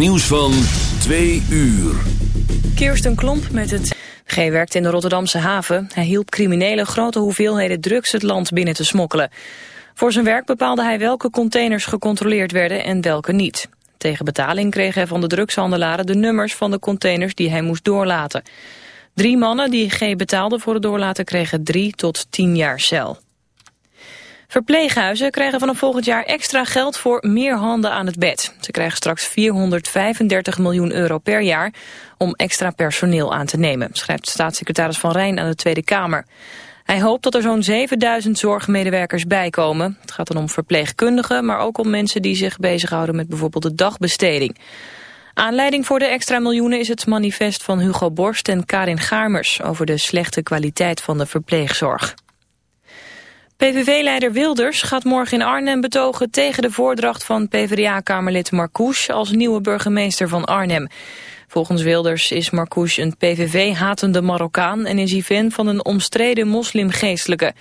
nieuws van 2 uur. Kirsten Klomp met het... G werkt in de Rotterdamse haven. Hij hielp criminelen grote hoeveelheden drugs het land binnen te smokkelen. Voor zijn werk bepaalde hij welke containers gecontroleerd werden en welke niet. Tegen betaling kreeg hij van de drugshandelaren de nummers van de containers die hij moest doorlaten. Drie mannen die G betaalde voor het doorlaten kregen drie tot tien jaar cel. Verpleeghuizen krijgen vanaf volgend jaar extra geld voor meer handen aan het bed. Ze krijgen straks 435 miljoen euro per jaar om extra personeel aan te nemen, schrijft staatssecretaris Van Rijn aan de Tweede Kamer. Hij hoopt dat er zo'n 7000 zorgmedewerkers bijkomen. Het gaat dan om verpleegkundigen, maar ook om mensen die zich bezighouden met bijvoorbeeld de dagbesteding. Aanleiding voor de extra miljoenen is het manifest van Hugo Borst en Karin Garmers over de slechte kwaliteit van de verpleegzorg. PVV-leider Wilders gaat morgen in Arnhem betogen tegen de voordracht van PvdA-kamerlid Marcouch als nieuwe burgemeester van Arnhem. Volgens Wilders is Marcouch een PVV-hatende Marokkaan en is hij fan van een omstreden moslimgeestelijke.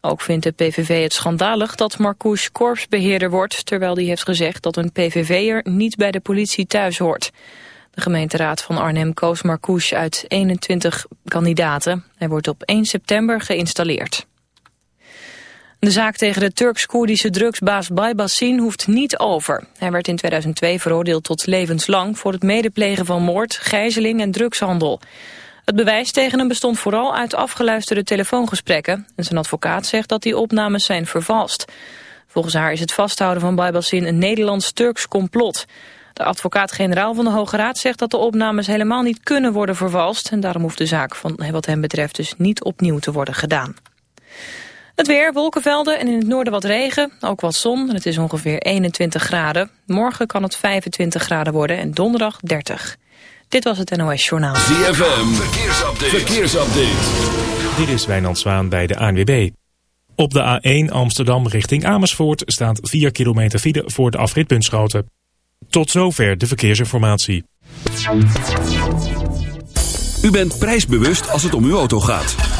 Ook vindt de PVV het schandalig dat Marcouch korpsbeheerder wordt, terwijl hij heeft gezegd dat een PVV'er niet bij de politie thuis hoort. De gemeenteraad van Arnhem koos Marcouch uit 21 kandidaten. Hij wordt op 1 september geïnstalleerd. De zaak tegen de Turks-Koerdische drugsbaas Baybassin hoeft niet over. Hij werd in 2002 veroordeeld tot levenslang voor het medeplegen van moord, gijzeling en drugshandel. Het bewijs tegen hem bestond vooral uit afgeluisterde telefoongesprekken. En zijn advocaat zegt dat die opnames zijn vervalst. Volgens haar is het vasthouden van Baybassin een Nederlands-Turks complot. De advocaat-generaal van de Hoge Raad zegt dat de opnames helemaal niet kunnen worden vervalst. En daarom hoeft de zaak van wat hem betreft dus niet opnieuw te worden gedaan. Het weer, wolkenvelden en in het noorden wat regen, ook wat zon. En het is ongeveer 21 graden. Morgen kan het 25 graden worden en donderdag 30. Dit was het NOS Journaal. ZFM, verkeersupdate. verkeersupdate. Dit is Wijnand Zwaan bij de ANWB. Op de A1 Amsterdam richting Amersfoort staat 4 kilometer file voor de afrit Bunschoten. Tot zover de verkeersinformatie. U bent prijsbewust als het om uw auto gaat.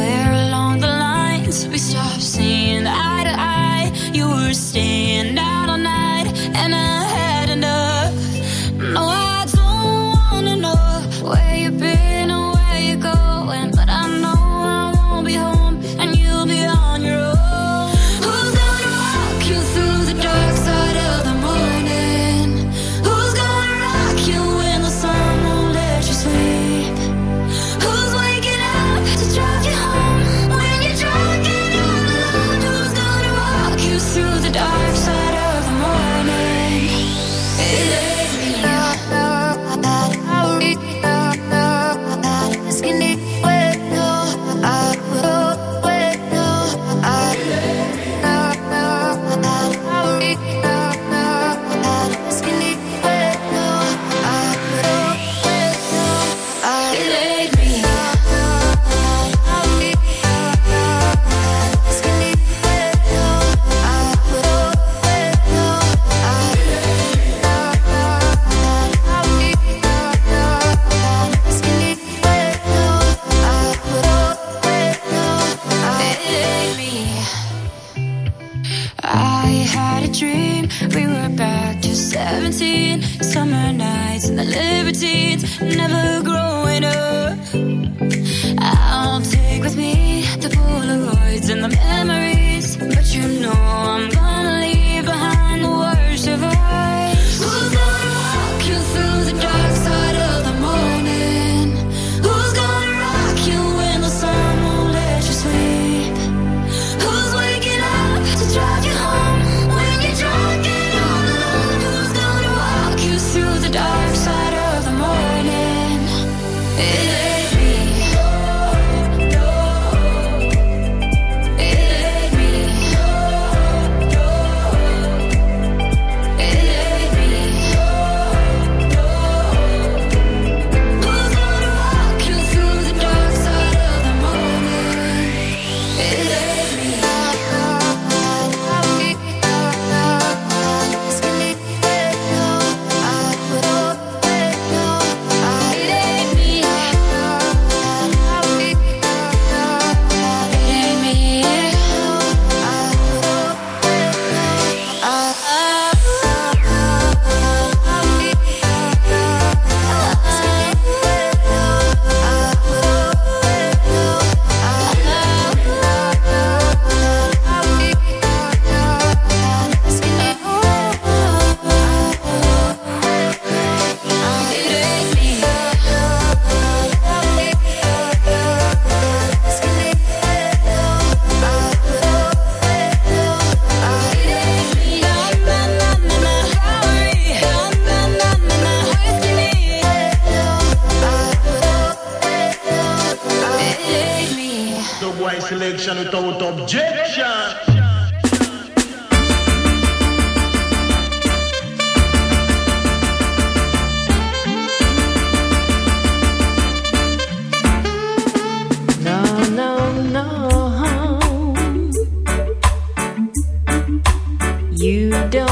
don't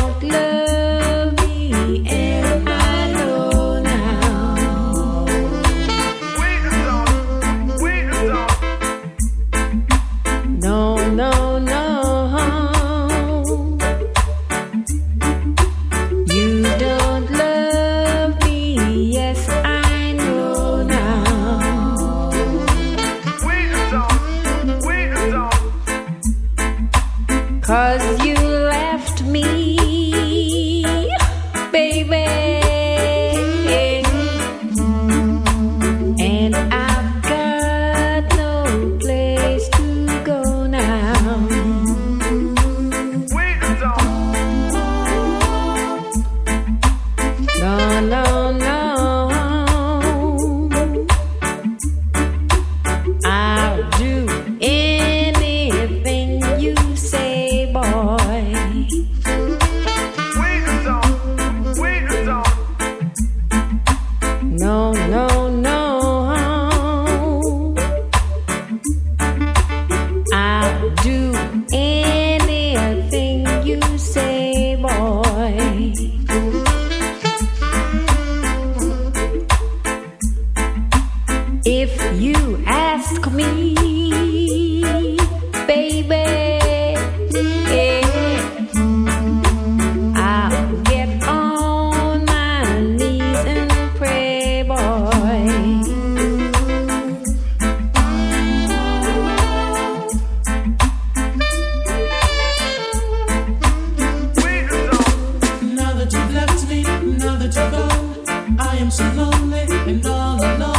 lonely and all alone.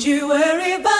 Don't you worry about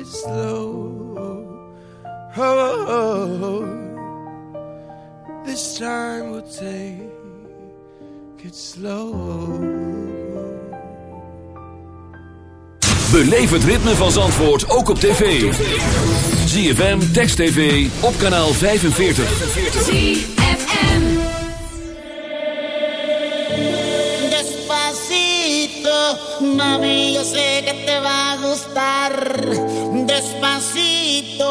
it slow. Oh, this time we'll take it slow. Beleef het ritme van Zandvoort ook op tv. ZFM, Text TV, op kanaal 45. ZFM. Despacito, mami, yo sé que te va a gustar.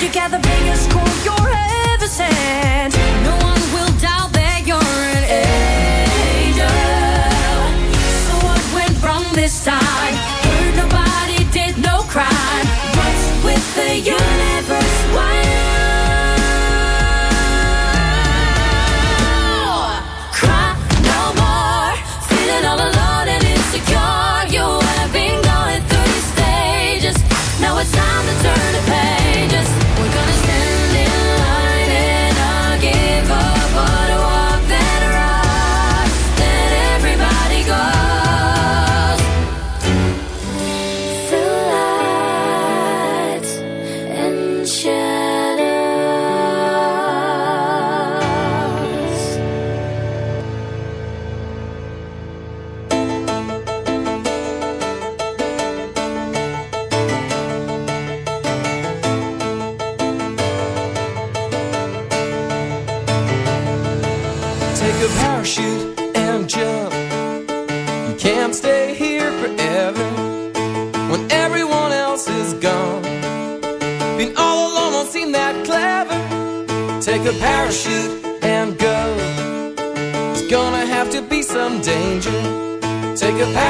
You got the biggest cool you're ever seen.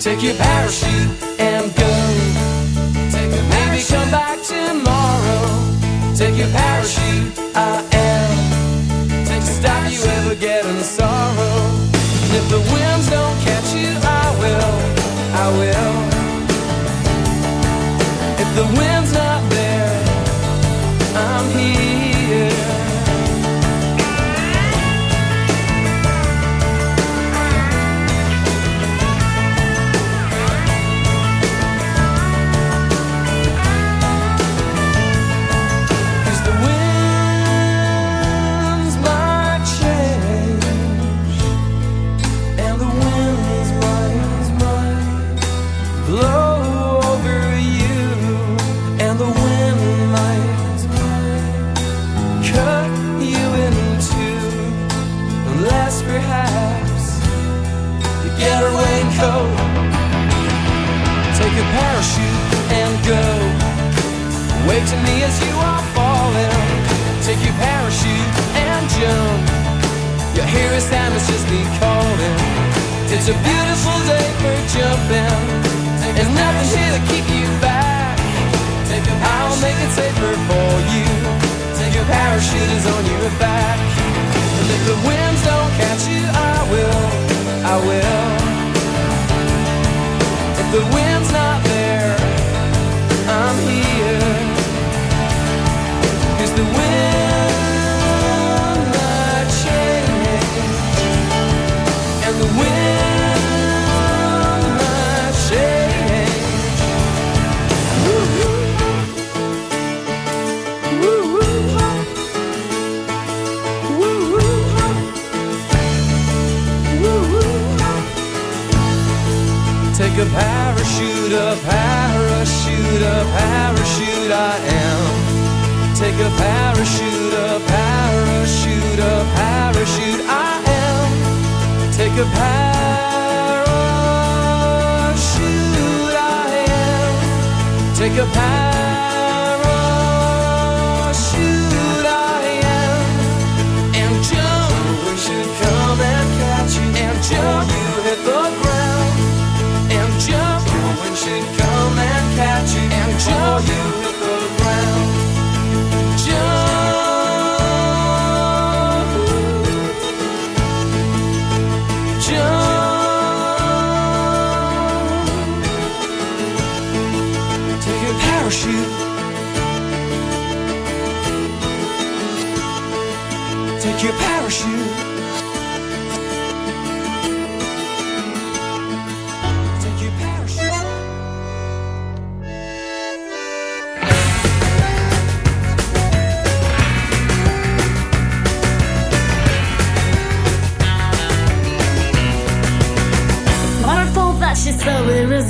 Take your parachute and go. Take a Maybe come back tomorrow. Take your parachute. I am. to me as you are falling. Take your parachute and jump. Your hair is diamonds, just be calling. It's a beautiful day for jumping. There's nothing here to keep you back. I'll make it safer for you. Take Your parachute is on your back. And if the winds don't catch you, I will. I will. If the wind's not the wind. Your a path.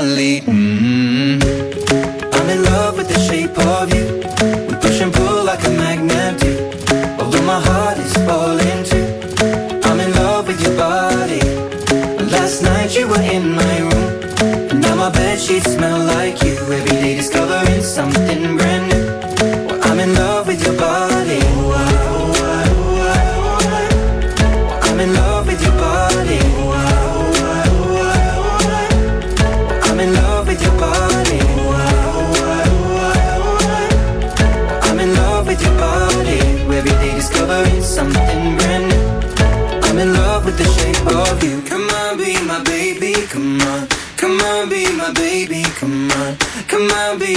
My mm I'm in love with the shape of you. We push and pull like a magnet do. Although my heart is falling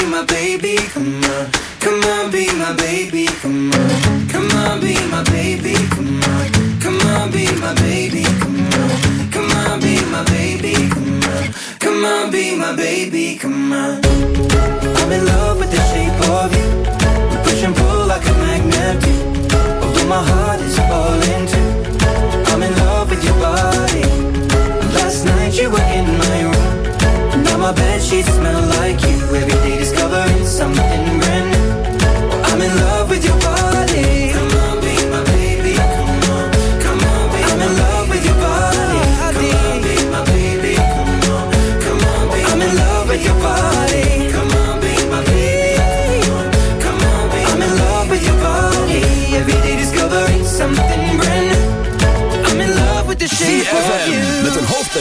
my baby. Come